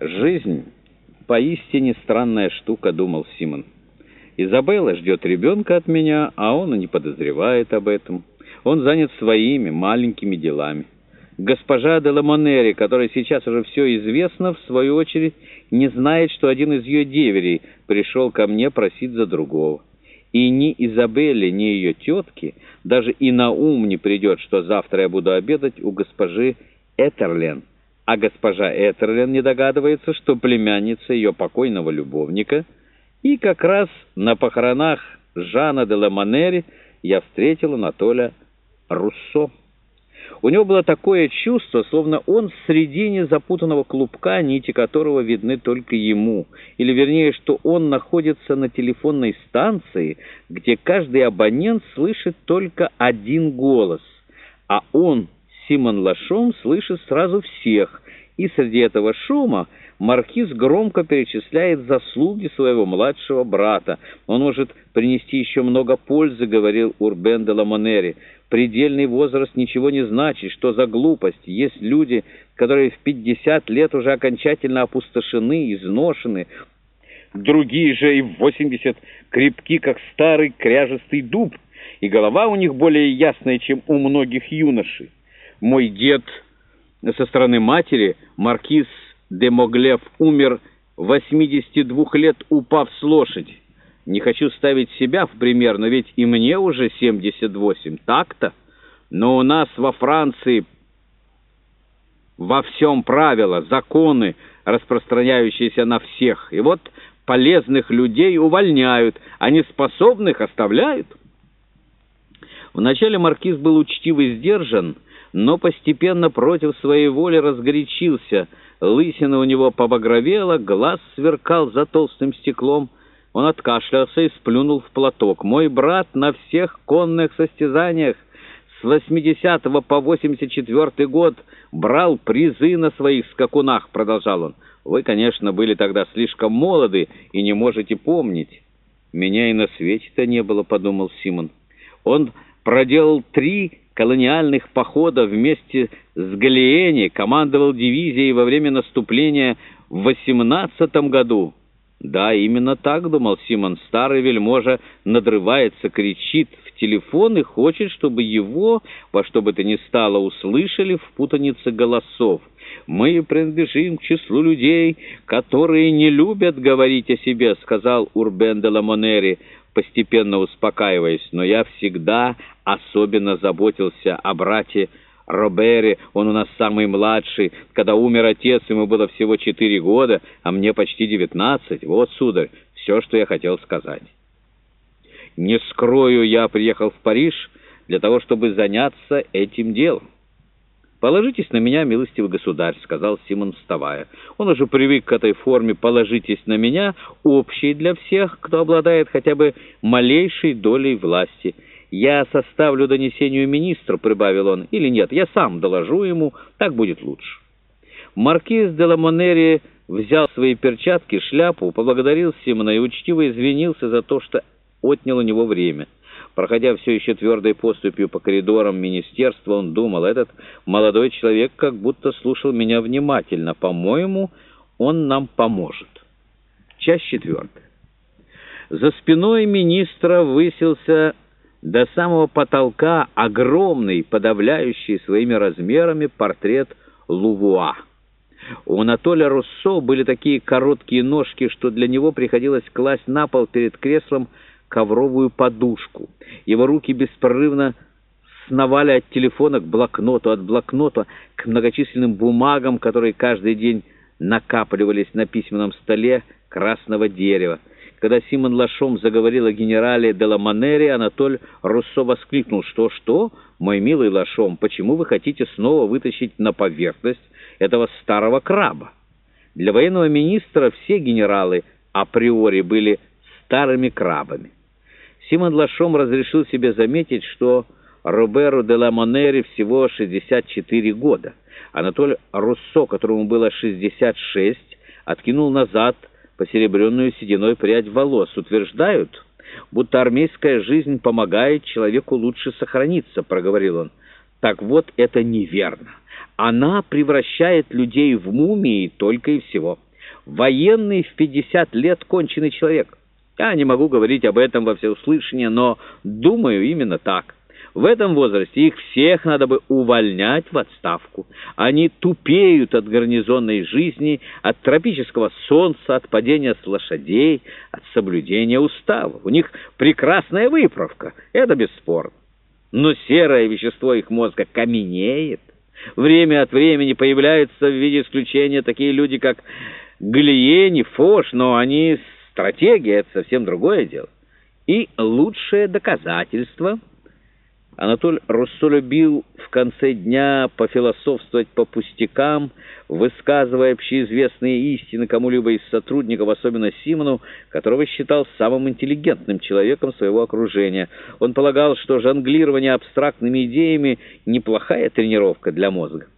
Жизнь поистине странная штука, думал Симон. Изабелла ждет ребенка от меня, а он и не подозревает об этом. Он занят своими маленькими делами. Госпожа де Ламонери, которой сейчас уже все известно, в свою очередь не знает, что один из ее деверей пришел ко мне просить за другого. И ни Изабелле, ни ее тетке даже и на ум не придет, что завтра я буду обедать у госпожи Этерлен. А госпожа Этерлен не догадывается, что племянница ее покойного любовника. И как раз на похоронах Жана де Ламонери я встретил Анатоля Руссо. У него было такое чувство, словно он в середине запутанного клубка, нити которого видны только ему, или вернее, что он находится на телефонной станции, где каждый абонент слышит только один голос, а он, Симон Лашом, слышит сразу всех, и среди этого шума маркиз громко перечисляет заслуги своего младшего брата. Он может принести еще много пользы, говорил Урбен де Ламонери. Предельный возраст ничего не значит, что за глупость. Есть люди, которые в 50 лет уже окончательно опустошены, изношены. Другие же и в 80 крепки, как старый кряжестый дуб, и голова у них более ясная, чем у многих юношей. Мой дед со стороны матери, маркиз де Моглев, умер 82 лет, упав с лошади. Не хочу ставить себя в пример, но ведь и мне уже 78, так-то? Но у нас во Франции во всем правила, законы, распространяющиеся на всех. И вот полезных людей увольняют, а неспособных оставляют. Вначале маркиз был учтив и сдержан, но постепенно против своей воли разгорячился. Лысина у него побагровела, глаз сверкал за толстым стеклом — он откашлялся и сплюнул в платок. «Мой брат на всех конных состязаниях с 80 по 84 год брал призы на своих скакунах», — продолжал он. «Вы, конечно, были тогда слишком молоды и не можете помнить». «Меня и на свете-то не было», — подумал Симон. Он проделал три колониальных похода вместе с Галиени, командовал дивизией во время наступления в 18 году. Да, именно так, думал Симон. Старый вельможа надрывается, кричит в телефон и хочет, чтобы его, во что бы то ни стало, услышали в путанице голосов. «Мы принадлежим к числу людей, которые не любят говорить о себе», — сказал Урбен де Ламонери, постепенно успокаиваясь. «Но я всегда особенно заботился о брате Робере, он у нас самый младший. Когда умер отец, ему было всего четыре года, а мне почти девятнадцать. Вот, сударь, все, что я хотел сказать. Не скрою, я приехал в Париж для того, чтобы заняться этим делом. «Положитесь на меня, милостивый государь», — сказал Симон, вставая. Он уже привык к этой форме «положитесь на меня», общей для всех, кто обладает хотя бы малейшей долей власти — «Я составлю донесению министру», — прибавил он, — «или нет, я сам доложу ему, так будет лучше». Маркиз де Ламонери взял свои перчатки, шляпу, поблагодарил Симона и учтиво извинился за то, что отнял у него время. Проходя все еще твердой поступью по коридорам министерства, он думал, этот молодой человек как будто слушал меня внимательно. По-моему, он нам поможет. Часть четвертая. За спиной министра высился до самого потолка огромный, подавляющий своими размерами портрет Лувуа. У Анатолия Руссо были такие короткие ножки, что для него приходилось класть на пол перед креслом ковровую подушку. Его руки беспрерывно сновали от телефона к блокноту, от блокнота к многочисленным бумагам, которые каждый день накапливались на письменном столе красного дерева. Когда Симон Лашом заговорил о генерале де Ламанере, Анатоль Руссо воскликнул, что «Что, мой милый Лашом, почему вы хотите снова вытащить на поверхность этого старого краба?» Для военного министра все генералы априори были старыми крабами. Симон Лашом разрешил себе заметить, что Роберу де Ламанере всего 64 года. Анатоль Руссо, которому было 66, откинул назад посеребренную сединой прядь волос. Утверждают, будто армейская жизнь помогает человеку лучше сохраниться, проговорил он. Так вот, это неверно. Она превращает людей в мумии только и всего. военный в 50 лет конченый человек. Я не могу говорить об этом во всеуслышание, но думаю именно так. В этом возрасте их всех надо бы увольнять в отставку. Они тупеют от гарнизонной жизни, от тропического солнца, от падения с лошадей, от соблюдения устава. У них прекрасная выправка, это бесспорно. Но серое вещество их мозга каменеет. Время от времени появляются в виде исключения такие люди, как Галиени, Фош, но они стратегия — это совсем другое дело. И лучшее доказательство — Анатоль Руссо любил в конце дня пофилософствовать по пустякам, высказывая общеизвестные истины кому-либо из сотрудников, особенно Симону, которого считал самым интеллигентным человеком своего окружения. Он полагал, что жонглирование абстрактными идеями — неплохая тренировка для мозга.